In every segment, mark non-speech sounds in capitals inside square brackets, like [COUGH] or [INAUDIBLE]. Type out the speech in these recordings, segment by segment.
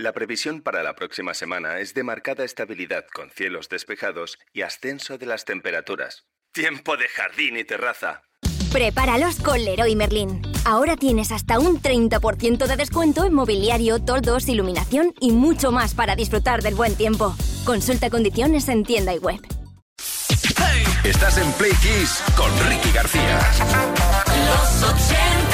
La previsión para la próxima semana es de marcada estabilidad con cielos despejados y ascenso de las temperaturas. Tiempo de jardín y terraza. Prepáralos con Leroy Merlin. Ahora tienes hasta un 30% de descuento en mobiliario, toldos, iluminación y mucho más para disfrutar del buen tiempo. Consulta condiciones en tienda y web. Estás en Play Kiss con Ricky García. Los 80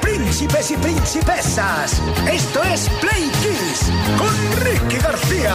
príncipes y princesas. Esto es Play Kiss con Ricky García.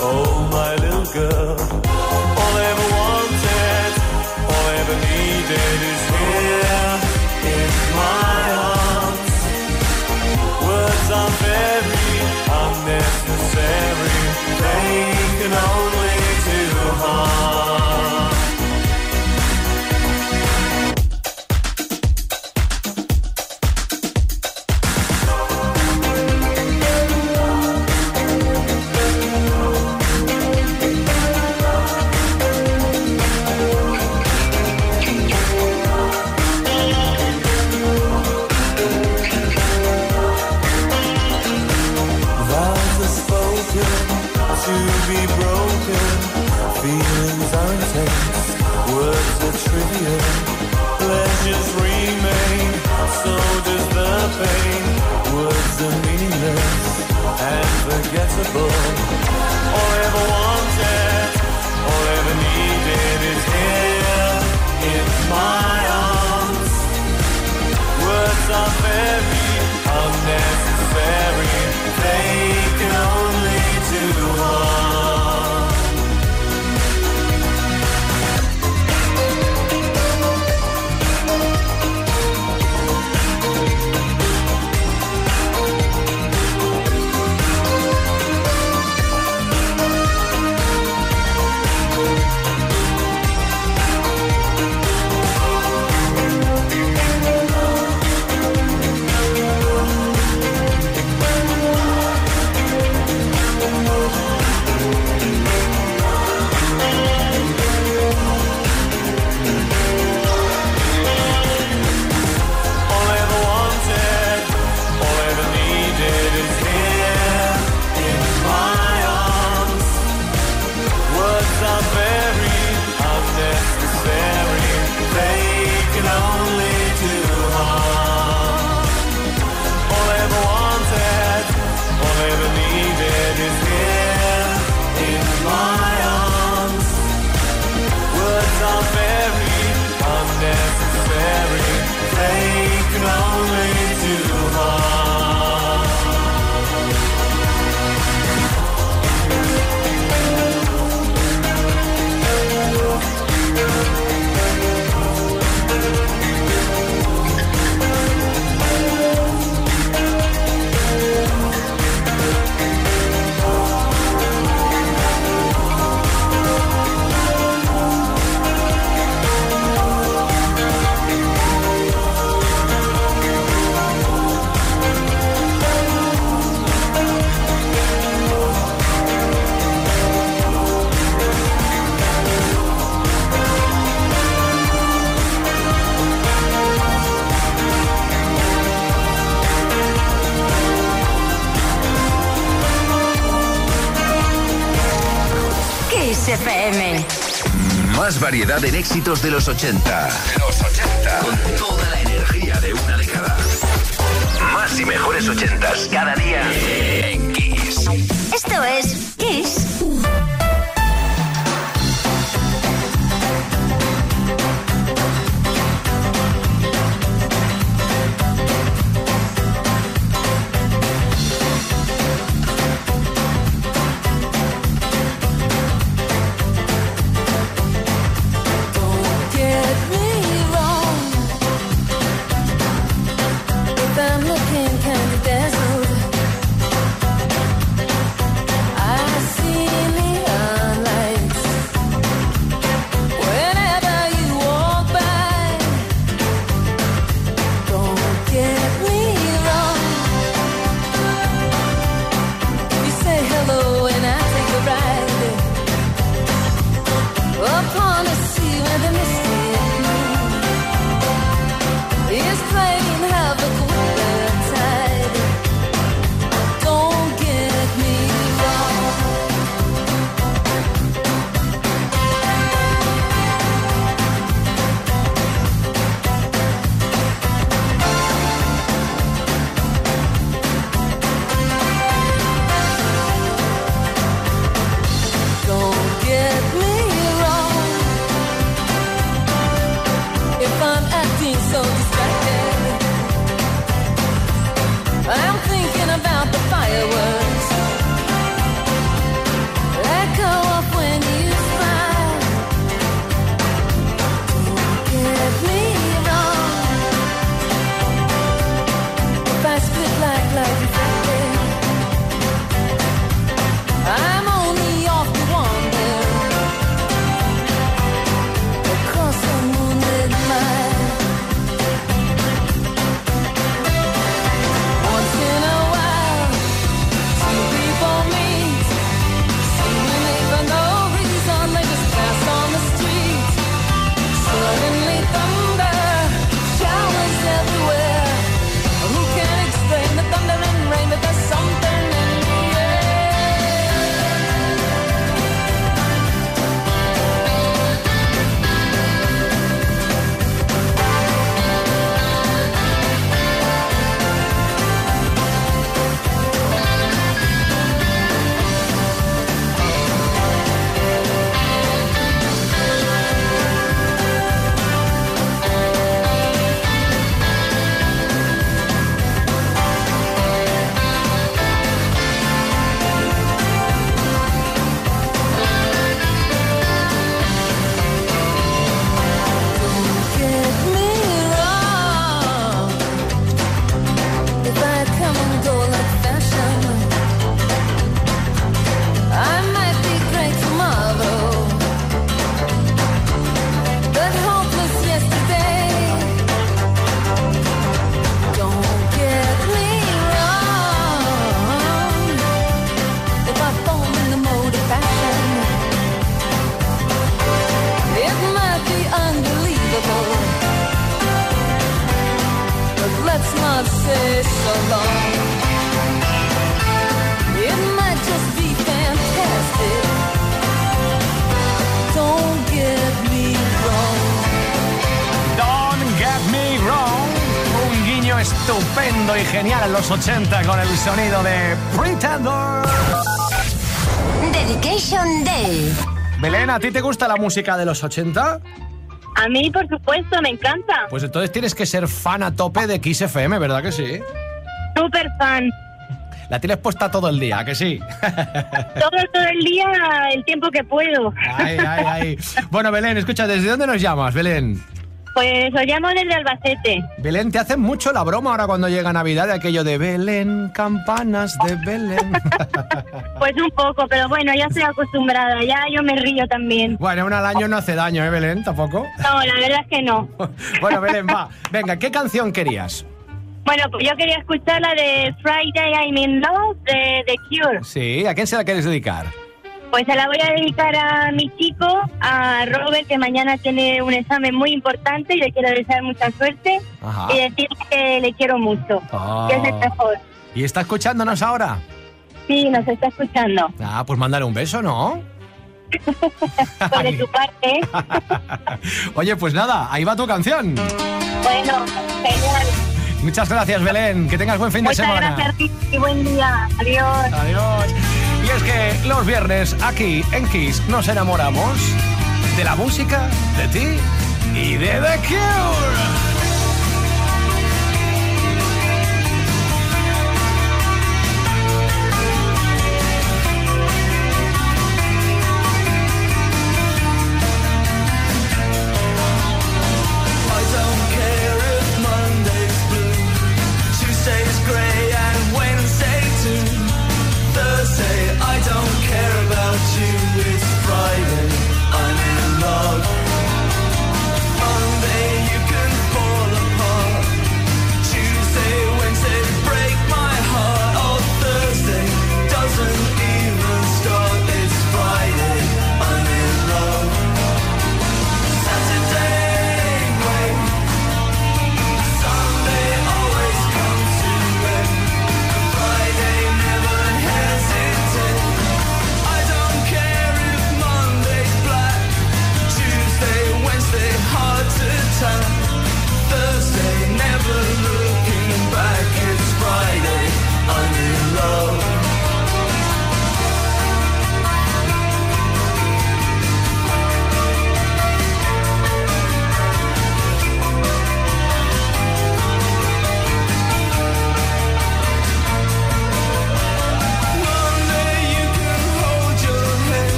Oh, my little girl. All I ever wanted, all I ever needed is FM. Más variedad en éxitos de los 80. Los 80. Con toda la energía de una década. Más y mejores ochentas cada día en Kiss. Los 80 con el sonido de Pretender. Dedication Day. Belén, ¿a ti te gusta la música de los 80? A mí, por supuesto, me encanta. Pues entonces tienes que ser fan a tope de Kiss FM, ¿verdad que sí? Súper fan. La tienes puesta todo el día, ¿a que sí? Todo, todo el día, el tiempo que puedo. Ay, ay, ay. Bueno, Belén, escucha, ¿desde dónde nos llamas, Belén? Pues os llamo desde Albacete. Belén, te hacen mucho la broma ahora cuando llega Navidad de aquello de Belén, campanas de Belén. [LAUGHS] Pues un poco, pero bueno, ya estoy acostumbrada. Ya yo me río también. bueno, una al año no hace daño, ¿eh, Belén? ¿Tampoco? No, la verdad es que no. [LAUGHS] Bueno, Belén, va. Venga, ¿qué canción querías? Bueno, pues yo quería escuchar la de Friday I'm in Love de The Cure. Sí, ¿a quién se la quieres dedicar? Pues se la voy a dedicar a mi chico, a Robert, que mañana tiene un examen muy importante y le quiero desear mucha suerte Ajá. y decirle que le quiero mucho, Ah. que es el mejor. ¿Y está escuchándonos ahora? Sí, nos está escuchando. Ah, pues mándale un beso, ¿no? Por de tu parte. [LAUGHS] Oye, pues nada, ahí va tu canción. Bueno, genial. Muchas gracias, Belén. Que tengas buen fin de Muchas semana. gracias a ti y buen día. Adiós. Adiós. Es que los viernes aquí en Kiss nos enamoramos de la música, de ti y de The Cure.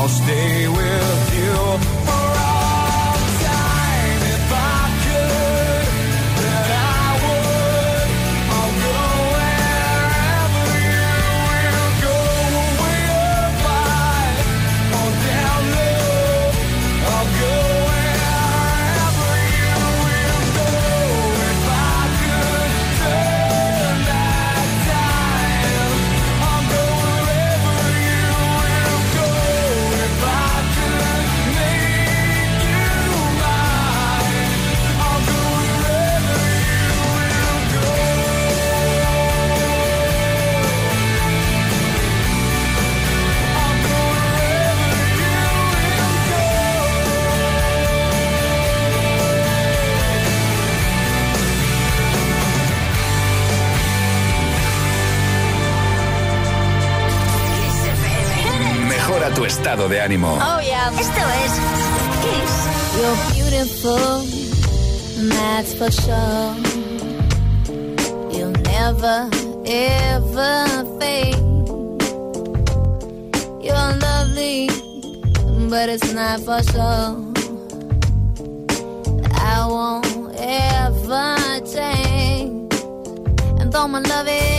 I'll stay with you de ánimo. Oh, yeah. Es You're beautiful, that's for sure. You'll never, ever fade. You're lovely, but it's not for sure. I won't ever change. And though my love is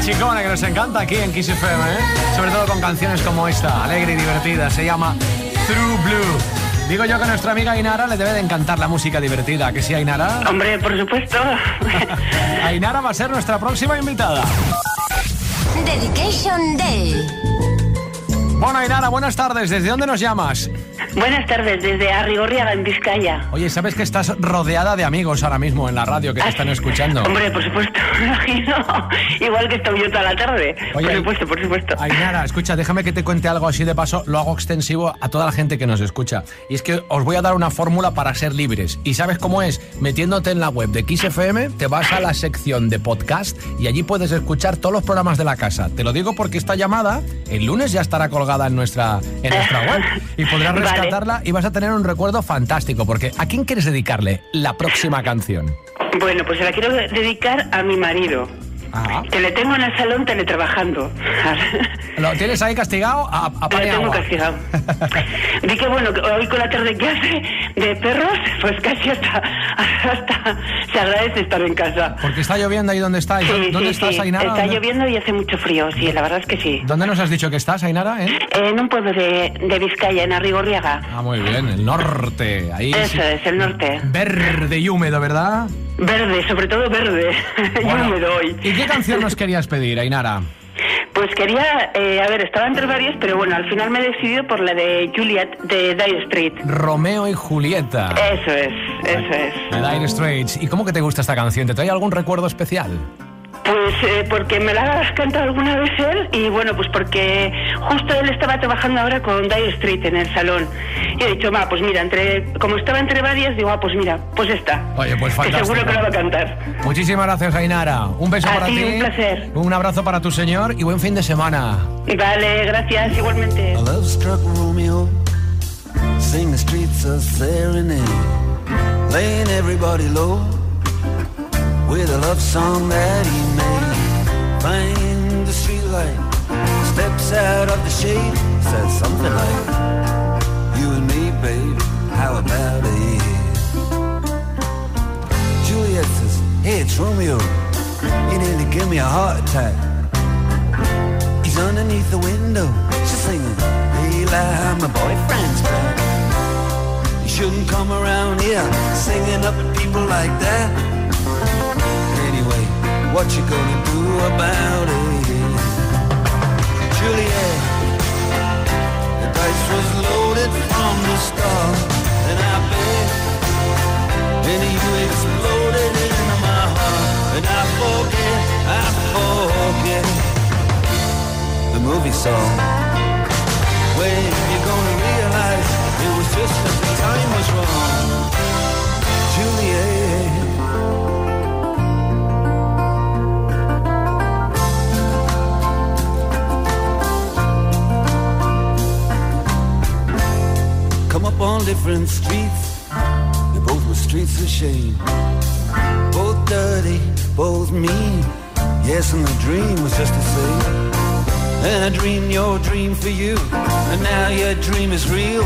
chicona que nos encanta aquí en Kiss FM, ¿eh? Sobre todo con canciones como esta, alegre y divertida. Se llama True Blue. Digo yo que a nuestra amiga Ainara le debe de encantar la música divertida. ¿Que sí, Ainara? Hombre, por supuesto. [LAUGHS] Ainara va a ser nuestra próxima invitada. Dedication Day. Bueno, Ainara, buenas tardes. ¿Desde dónde nos llamas? Buenas tardes, desde Arrigorriaga, en Vizcaya. Oye, ¿sabes que estás rodeada de amigos ahora mismo en la radio que te están escuchando? Hombre, por supuesto, [LAUGHS] me imagino. Igual que estoy yo toda la tarde. Oye, por supuesto, por supuesto. Ainara, escucha, déjame que te cuente algo así de paso, lo hago extensivo a toda la gente que nos escucha. Y es que os voy a dar una fórmula para ser libres. ¿Y sabes cómo es? Metiéndote en la web de XFM, te vas a la sección de podcast y allí puedes escuchar todos los programas de la casa. Te lo digo porque esta llamada el lunes ya estará colgada en nuestra, en nuestra web y podrás. [LAUGHS] rescatarla y vas a tener un recuerdo fantástico. Porque ¿a quién quieres dedicarle la próxima canción? Bueno, pues se la quiero dedicar a mi marido. Ajá. Que le tengo en el salón teletrabajando. ¿Lo tienes ahí castigado? A, a Le tengo agua. castigado. [LAUGHS] Di que bueno, hoy con la tarde que hace de perros, pues casi hasta, hasta se agradece estar en casa. Porque está lloviendo ahí donde está. Sí, ¿Dónde sí, estás, sí. Ainara? Está ¿Dónde- lloviendo y hace mucho frío, sí, la verdad es que sí. ¿Dónde nos has dicho que estás, Ainara? eh? En un pueblo de, de Vizcaya, en Arrigorriaga. Ah, muy bien, el norte. Ahí Eso es, el norte. Verde y húmedo, ¿verdad? Verde, sobre todo verde. [LAUGHS] Bueno, húmedo hoy. ¿Y qué canción nos querías pedir, Ainara? Pues quería, eh, a ver, estaba entre varias, pero bueno, al final me he decidido por la de Juliet de Dire Street. Romeo y Julieta. Eso es, eso es. De Dire Straits. ¿Y cómo que te gusta esta canción? ¿Te trae algún recuerdo especial? Pues eh, porque me la ha cantado alguna vez él y bueno, pues porque justo él estaba trabajando ahora con Dire Street en el salón. Y he dicho, va, pues mira, entre, como estaba entre varias, digo, ah, pues mira, pues esta. Oye, pues Que fantástico. seguro que la va a cantar. Muchísimas gracias, Ainara. Un beso A para ti, ti. un placer. Un abrazo para tu señor y buen fin de semana. Vale, gracias, igualmente. A love struck Romeo, sing the streets a serenade, laying everybody low with a love song that he made. Find the streetlight, steps out of the shade, says something like, "You and me, babe, how about it?" Juliet says, "Hey, it's Romeo. You nearly give me a heart attack." He's underneath the window. She's singing, Eli, my boyfriend's back. You shouldn't come around here singing up at people like that. What you gonna do about it? Juliet, the dice was loaded from the start, and I bet, and you exploded into my heart, and I forget, I forget the movie song. When you gonna realize it was just that the time was wrong, Juliet. On different streets, they both were streets of shame. Both dirty, both mean. Yes, and the dream was just the same. And I dreamed your dream for you, and now your dream is real.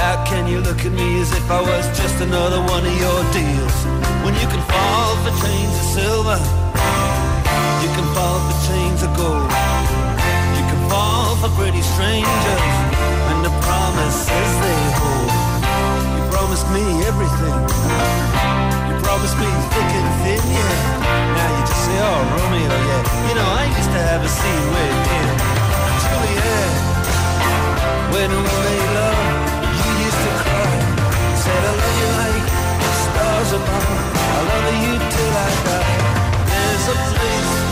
How can you look at me as if I was just another one of your deals? When you can fall for chains of silver, you can fall for chains of gold. You can fall for pretty strangers, promises they hold. You promised me everything. You promised me thick and thin, yeah. Now you just say, oh, Romeo, yeah. You know, I used to have a scene with him. Juliet, when we made love, you used to cry. Said, I love you like the stars above. I love you till I die. There's a place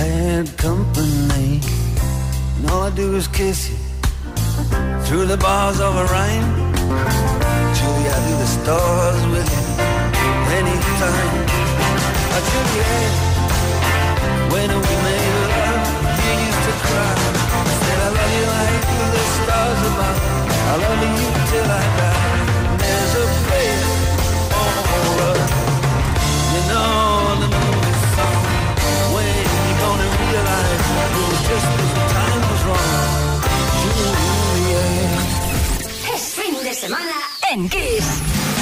bad company. And all I do is kiss you through the bars of a rhyme. Julie, I do the stars with you anytime. Oh, Juliet, when we made love, you used to cry. I said I love you like the stars above. I love you till I die. There's a place for love. You know the moon. Es fin de semana en Kiss.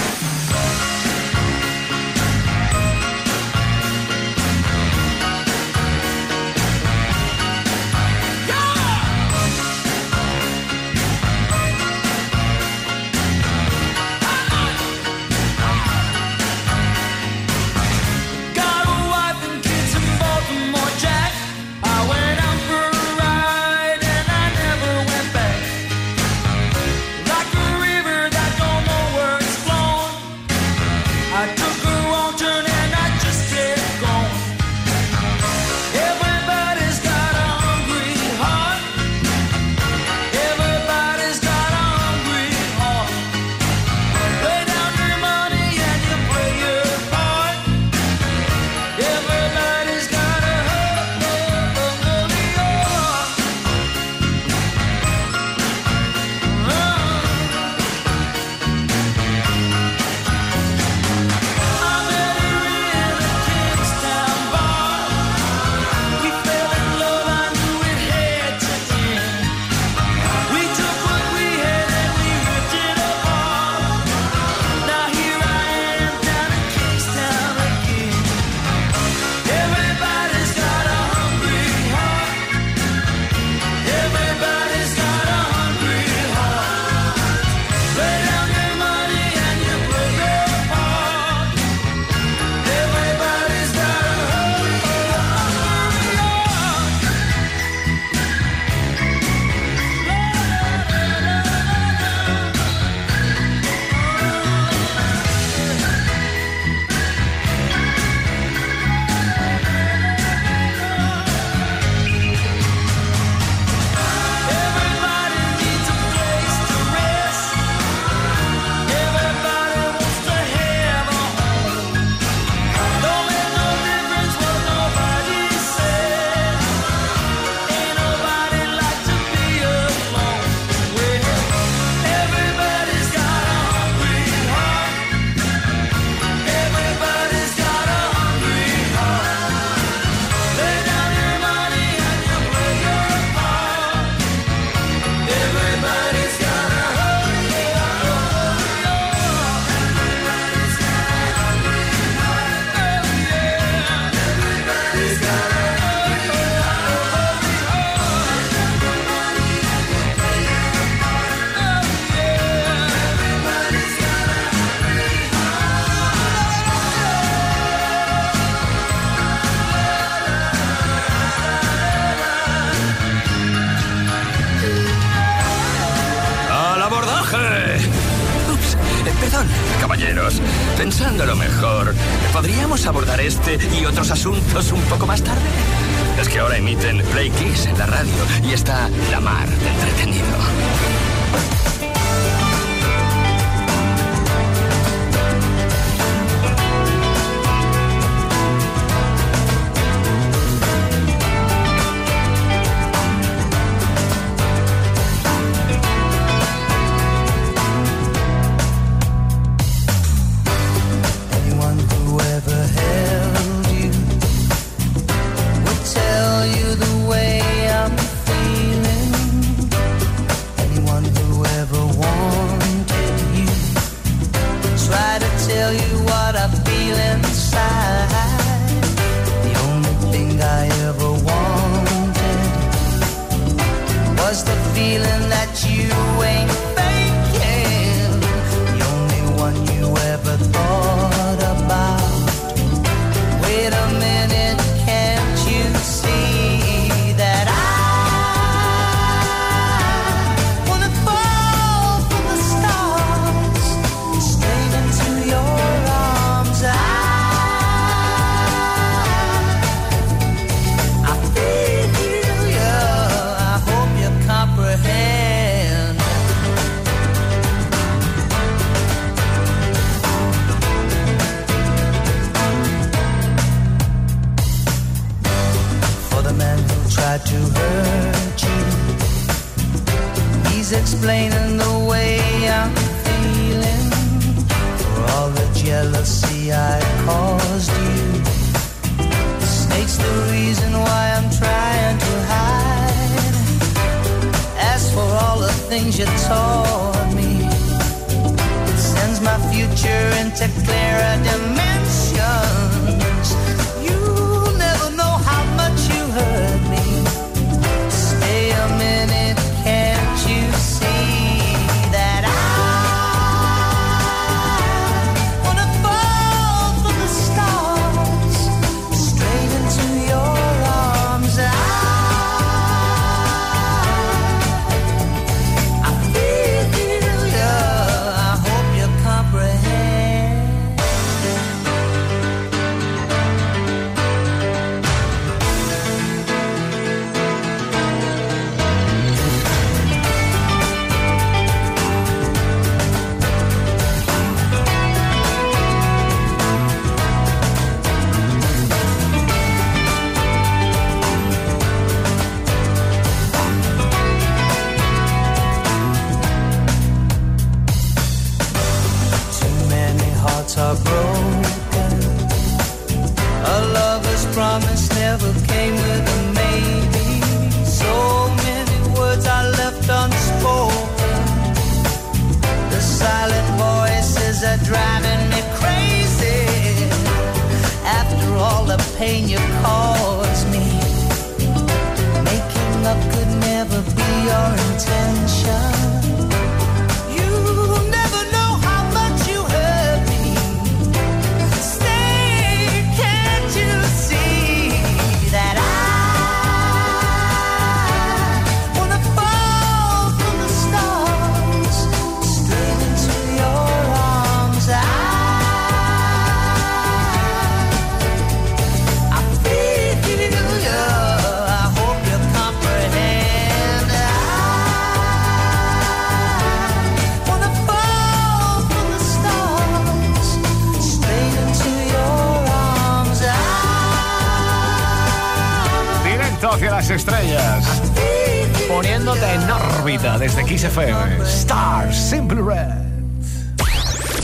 Kiss FM. Star Simple Red.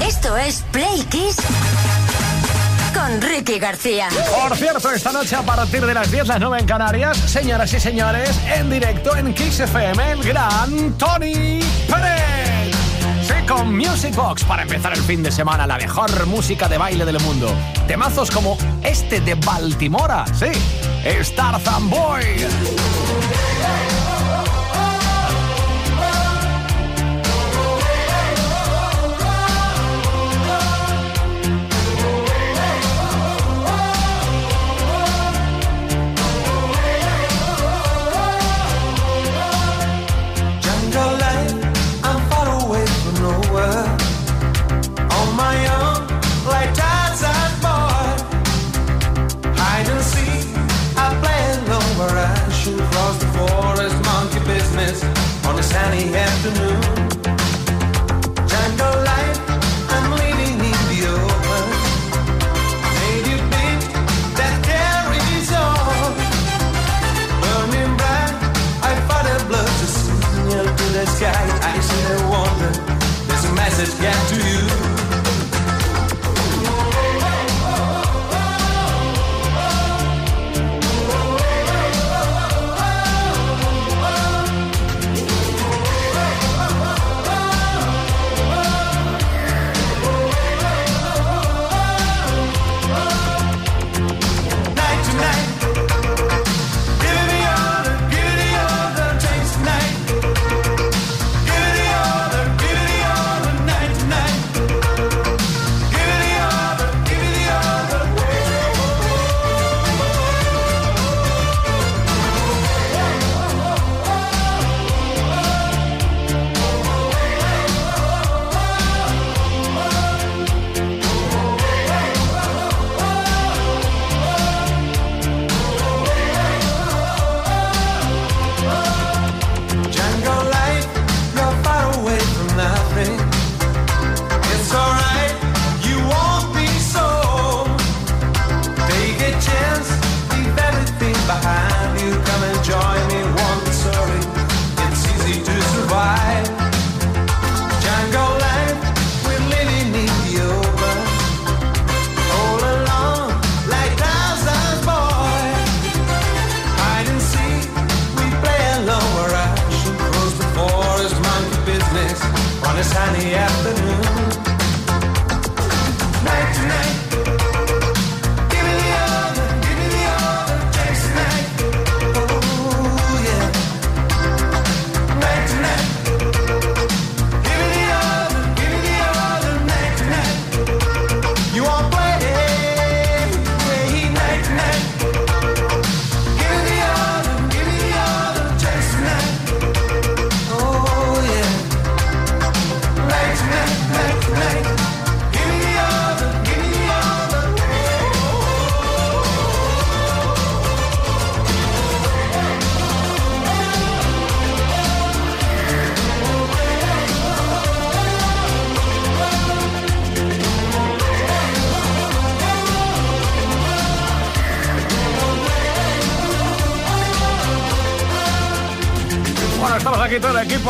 Esto es Play Kiss con Ricky García. Por cierto, esta noche a partir de las 10, las 9 en Canarias, señoras y señores, en directo en Kiss FM, el gran Tony Pérez. Sí, con Music Box para empezar el fin de semana, la mejor música de baile del mundo. Temazos como este de Baltimora, sí, Star Boy. Afternoon.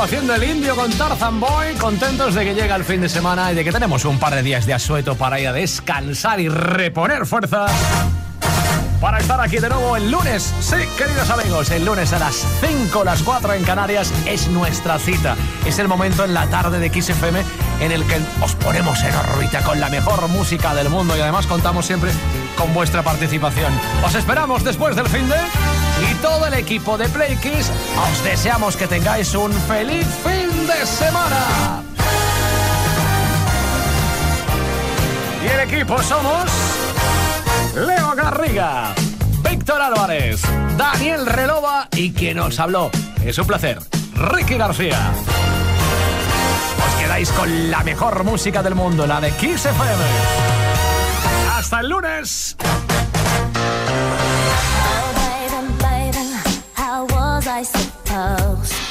haciendo el indio con Tarzan Boy, contentos de que llega el fin de semana y de que tenemos un par de días de asueto para ir a descansar y reponer fuerzas. Para estar aquí de nuevo el lunes, sí, queridos amigos, el lunes a las 5, las 4 en Canarias es nuestra cita. Es el momento en la tarde de XFM en el que os ponemos en órbita con la mejor música del mundo y además contamos siempre con vuestra participación. Os esperamos después del fin de y todo el equipo de Playkiss, os deseamos que tengáis un feliz fin de semana. Y el equipo somos Leo Garriga, Víctor Álvarez, Daniel Relova y quien os habló. Es un placer, Ricky García. Os quedáis con la mejor música del mundo, la de Kiss FM. Hasta el lunes. suppose.